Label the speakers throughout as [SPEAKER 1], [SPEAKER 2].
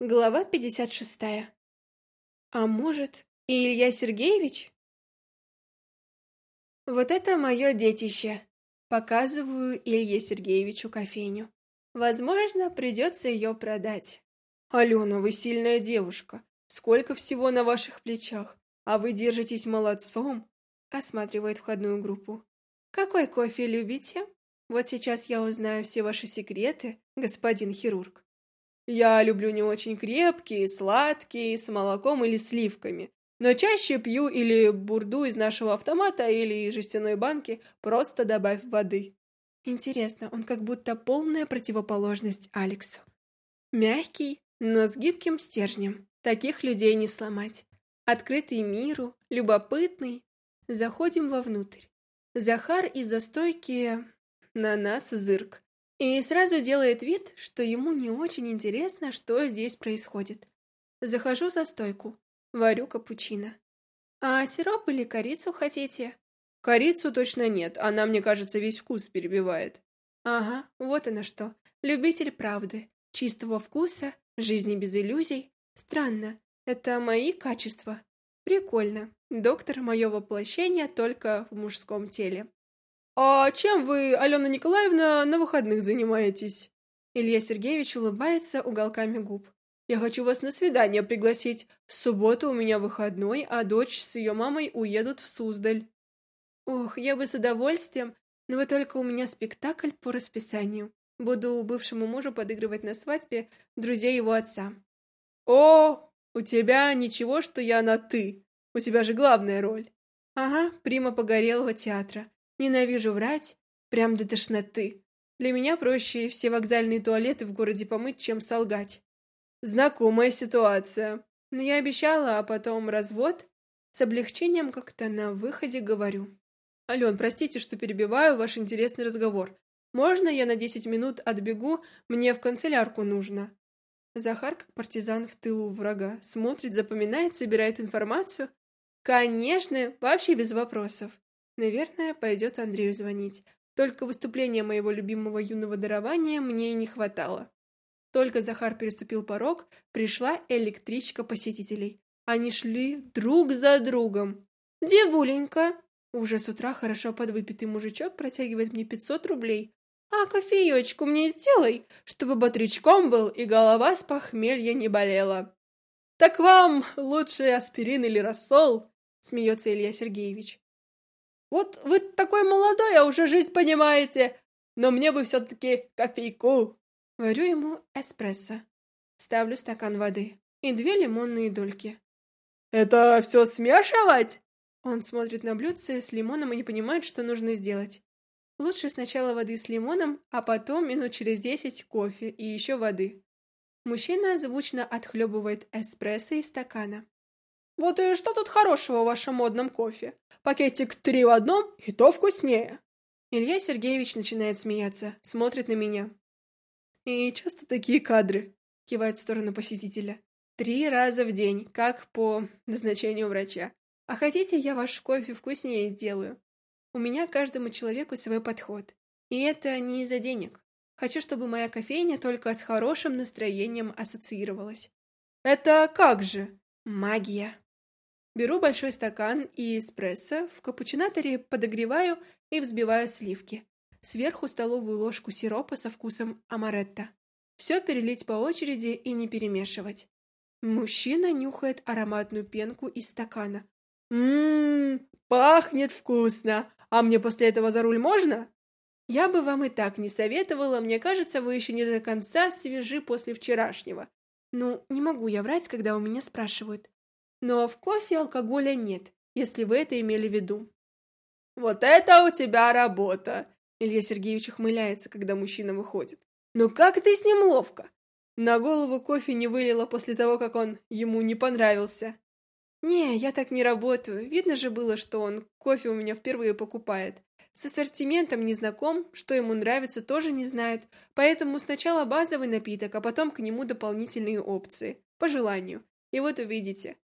[SPEAKER 1] Глава 56. А может, и Илья Сергеевич? Вот это мое детище. Показываю Илье Сергеевичу кофейню. Возможно, придется ее продать. Алена, вы сильная девушка. Сколько всего на ваших плечах. А вы держитесь молодцом. Осматривает входную группу. Какой кофе любите? Вот сейчас я узнаю все ваши секреты, господин хирург. Я люблю не очень крепкие, сладкие, с молоком или сливками. Но чаще пью или бурду из нашего автомата, или из жестяной банки, просто добавь воды. Интересно, он как будто полная противоположность Алексу. Мягкий, но с гибким стержнем. Таких людей не сломать. Открытый миру, любопытный. Заходим вовнутрь. Захар из-за стойки на нас зырк. И сразу делает вид, что ему не очень интересно, что здесь происходит. Захожу за стойку, варю капучино. А сироп или корицу хотите? Корицу точно нет, она, мне кажется, весь вкус перебивает. Ага, вот оно что. Любитель правды, чистого вкуса, жизни без иллюзий. Странно, это мои качества. Прикольно. Доктор — мое воплощение только в мужском теле. «А чем вы, Алена Николаевна, на выходных занимаетесь?» Илья Сергеевич улыбается уголками губ. «Я хочу вас на свидание пригласить. В субботу у меня выходной, а дочь с ее мамой уедут в Суздаль». «Ох, я бы с удовольствием, но вот только у меня спектакль по расписанию. Буду бывшему мужу подыгрывать на свадьбе друзей его отца». «О, у тебя ничего, что я на «ты». У тебя же главная роль». «Ага, прима Погорелого театра. Ненавижу врать, прям до тошноты. Для меня проще все вокзальные туалеты в городе помыть, чем солгать. Знакомая ситуация. Но я обещала, а потом развод. С облегчением как-то на выходе говорю. Ален, простите, что перебиваю ваш интересный разговор. Можно я на десять минут отбегу? Мне в канцелярку нужно. Захар, как партизан в тылу врага, смотрит, запоминает, собирает информацию. Конечно, вообще без вопросов. Наверное, пойдет Андрею звонить. Только выступления моего любимого юного дарования мне и не хватало. Только Захар переступил порог, пришла электричка посетителей. Они шли друг за другом. «Девуленька!» Уже с утра хорошо подвыпитый мужичок протягивает мне 500 рублей. «А кофеечку мне сделай, чтобы бодрячком был и голова с похмелья не болела». «Так вам лучше аспирин или рассол?» смеется Илья Сергеевич. Вот вы такой молодой, а уже жизнь понимаете. Но мне бы все-таки кофейку. Варю ему эспрессо. Ставлю стакан воды и две лимонные дольки. «Это все смешивать?» Он смотрит на блюдце с лимоном и не понимает, что нужно сделать. Лучше сначала воды с лимоном, а потом минут через десять кофе и еще воды. Мужчина звучно отхлебывает эспрессо из стакана. Вот и что тут хорошего в вашем модном кофе? Пакетик три в одном, и то вкуснее. Илья Сергеевич начинает смеяться, смотрит на меня. И часто такие кадры, кивает в сторону посетителя. Три раза в день, как по назначению врача. А хотите, я ваш кофе вкуснее сделаю? У меня каждому человеку свой подход. И это не из-за денег. Хочу, чтобы моя кофейня только с хорошим настроением ассоциировалась. Это как же? Магия. Беру большой стакан и эспрессо, в капучинаторе подогреваю и взбиваю сливки. Сверху столовую ложку сиропа со вкусом амаретто. Все перелить по очереди и не перемешивать. Мужчина нюхает ароматную пенку из стакана. «Ммм, пахнет вкусно! А мне после этого за руль можно?» «Я бы вам и так не советовала, мне кажется, вы еще не до конца свежи после вчерашнего. Ну, не могу я врать, когда у меня спрашивают. Но в кофе алкоголя нет, если вы это имели в виду. «Вот это у тебя работа!» Илья Сергеевич ухмыляется, когда мужчина выходит. «Ну как ты с ним ловко!» На голову кофе не вылила после того, как он ему не понравился. «Не, я так не работаю. Видно же было, что он кофе у меня впервые покупает. С ассортиментом не знаком, что ему нравится, тоже не знает. Поэтому сначала базовый напиток, а потом к нему дополнительные опции. По желанию. И вот увидите.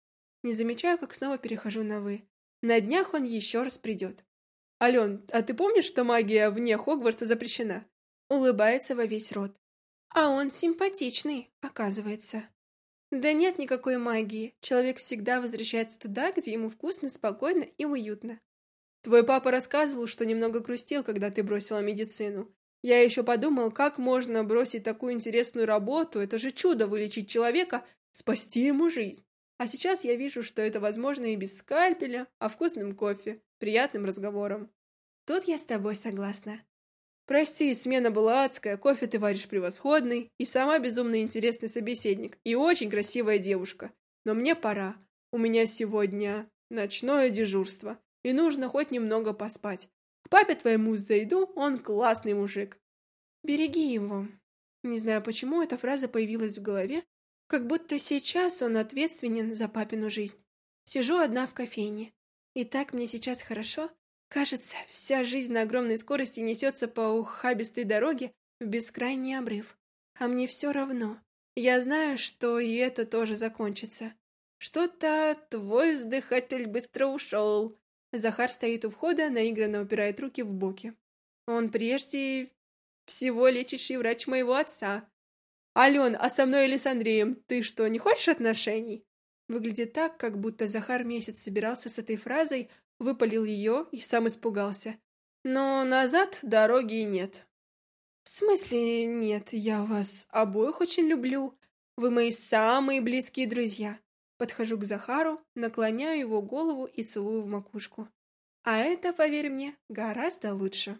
[SPEAKER 1] Не замечаю, как снова перехожу на «вы». На днях он еще раз придет. «Ален, а ты помнишь, что магия вне Хогвартса запрещена?» Улыбается во весь рот. А он симпатичный, оказывается. Да нет никакой магии. Человек всегда возвращается туда, где ему вкусно, спокойно и уютно. Твой папа рассказывал, что немного грустил, когда ты бросила медицину. Я еще подумал, как можно бросить такую интересную работу, это же чудо вылечить человека, спасти ему жизнь. А сейчас я вижу, что это возможно и без скальпеля, а вкусным кофе, приятным разговором. Тут я с тобой согласна. Прости, смена была адская, кофе ты варишь превосходный, и сама безумно интересный собеседник, и очень красивая девушка. Но мне пора. У меня сегодня ночное дежурство, и нужно хоть немного поспать. К папе твоему зайду, он классный мужик. Береги его. Не знаю, почему эта фраза появилась в голове, как будто сейчас он ответственен за папину жизнь. Сижу одна в кофейне. И так мне сейчас хорошо. Кажется, вся жизнь на огромной скорости несется по ухабистой дороге в бескрайний обрыв. А мне все равно. Я знаю, что и это тоже закончится. Что-то твой вздыхатель быстро ушел. Захар стоит у входа, наигранно упирает руки в боки. Он прежде всего лечащий врач моего отца. «Ален, а со мной или с Андреем ты что, не хочешь отношений?» Выглядит так, как будто Захар месяц собирался с этой фразой, выпалил ее и сам испугался. Но назад дороги нет. «В смысле нет? Я вас обоих очень люблю. Вы мои самые близкие друзья. Подхожу к Захару, наклоняю его голову и целую в макушку. А это, поверь мне, гораздо лучше.